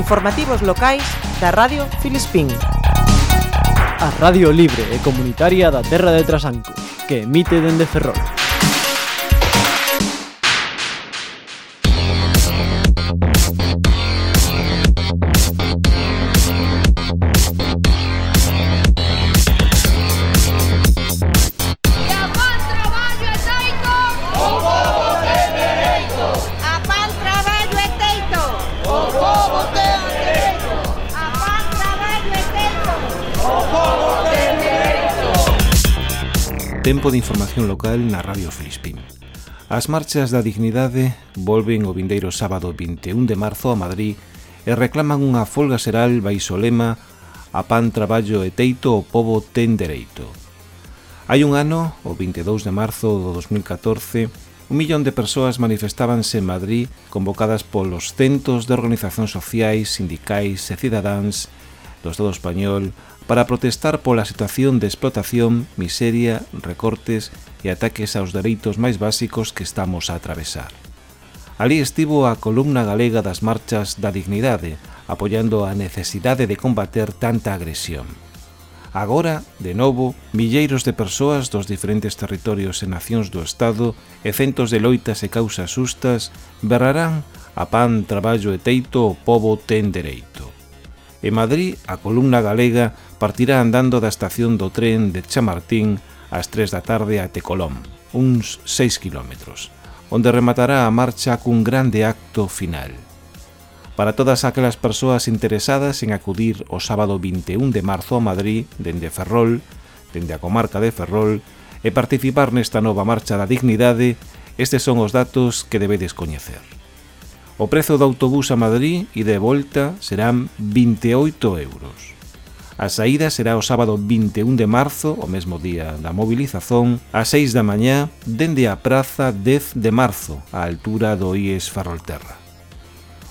Informativos locais da Radio Filispín. A Radio Libre e Comunitaria da Terra de Trasancos, que emite dende Ferrol. Tempo de información local na Radio Filispín. As marchas da dignidade volven o vindeiro sábado 21 de marzo a Madrid e reclaman unha folga xeral baixo lema A pan, traballo e teito o povo ten dereito. Hai un ano, o 22 de marzo do 2014, un millón de persoas manifestábanse en Madrid convocadas polos centos de organizacións sociais, sindicais e cidadáns do Estado español para protestar pola situación de explotación, miseria, recortes e ataques aos dereitos máis básicos que estamos a atravesar. Alí estivo a columna galega das marchas da dignidade, apoiando a necesidade de combater tanta agresión. Agora, de novo, milleiros de persoas dos diferentes territorios e nacións do Estado e centos de loitas e causas justas berrarán a pan, traballo e teito o povo ten dereito. En Madrid, a columna galega partirá andando da estación do tren de Chamartín ás 3 da tarde a Tecolón, uns 6 kilómetros, onde rematará a marcha cun grande acto final. Para todas aquelas persoas interesadas en acudir o sábado 21 de marzo a Madrid, dende Ferrol, dende a comarca de Ferrol, e participar nesta nova marcha da dignidade, estes son os datos que debedes coñecer. O prezo do autobús a Madrid e de volta serán 28 euros. A saída será o sábado 21 de marzo, o mesmo día da mobilización, ás 6 da mañá, dende a praza 10 de marzo, á altura do IES Ferrolterra.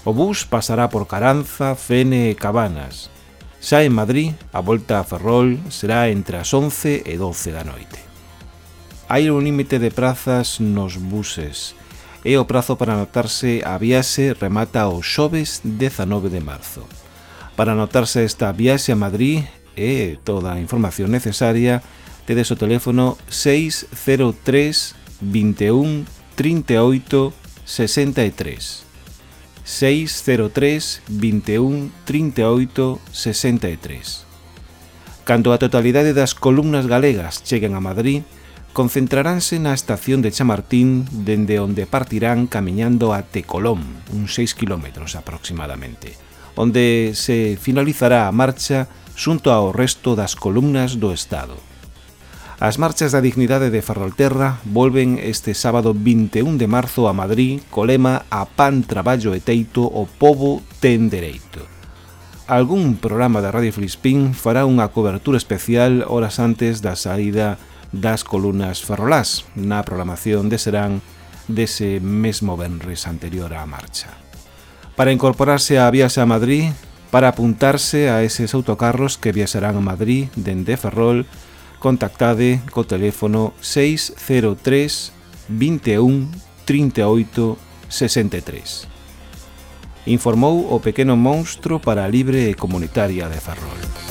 O bus pasará por Caranza, Fene e Cabanas. Xa en Madrid, a volta a Ferrol será entre as 11 e 12 da noite. Hai un límite de prazas nos buses, e o prazo para anotarse a viaxe remata o xoves 19 de marzo. Para anotarse esta viaxe a Madrid e toda a información necesaria tedes o teléfono 603 21 38 63 603 21 38 63 Cando a totalidade das columnas galegas cheguen a Madrid, concentraránse na estación de Chamartín dende onde partirán camiñando a Tecolón, uns 6 km aproximadamente, onde se finalizará a marcha xunto ao resto das columnas do Estado. As marchas da dignidade de Ferrolterra volven este sábado 21 de marzo a Madrid co lema A pan, traballo e teito, o povo ten dereito algún programa da Radio Filispín fará unha cobertura especial horas antes da saída das columnas Ferrolás na programación de Serán dese mesmo venres anterior á marcha. Para incorporarse a Viaxe a Madrid, para apuntarse a eses autocarros que viaxarán a Madrid dende Ferrol, contactade co teléfono 603 21 38 63. Informou o pequeno monstro para a libre e comunitaria de Ferrol.